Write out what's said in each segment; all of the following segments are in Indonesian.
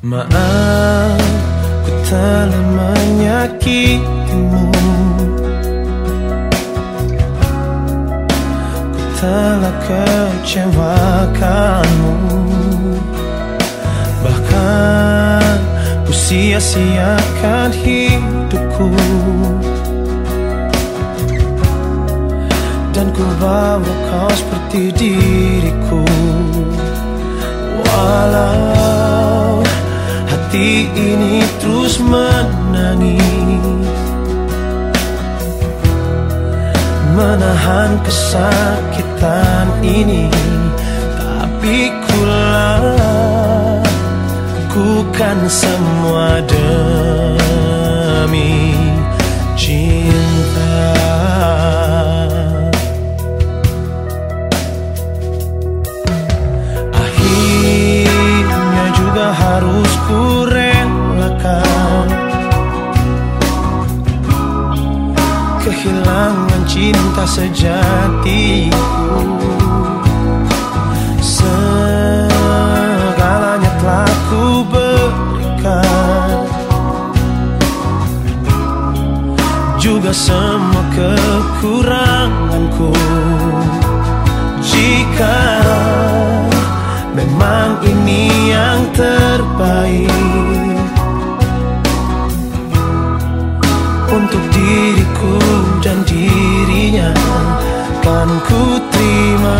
Maaf, ku telah menyakitimu. Ku telah kecewakanmu. Bahkan ku sia-siakan hidupku. Dan ku bawa kau seperti diriku. Walau hati ini terus menangis. Menahan kesakitan ini Tapi kulakukan semua demi Kehilangan cinta sejatiku. Segalanya telah ku berikan. Juga semua kekuranganku. Jika memang ini yang terbaik Untuk diriku dirinya. Kan ku terima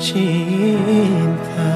cinta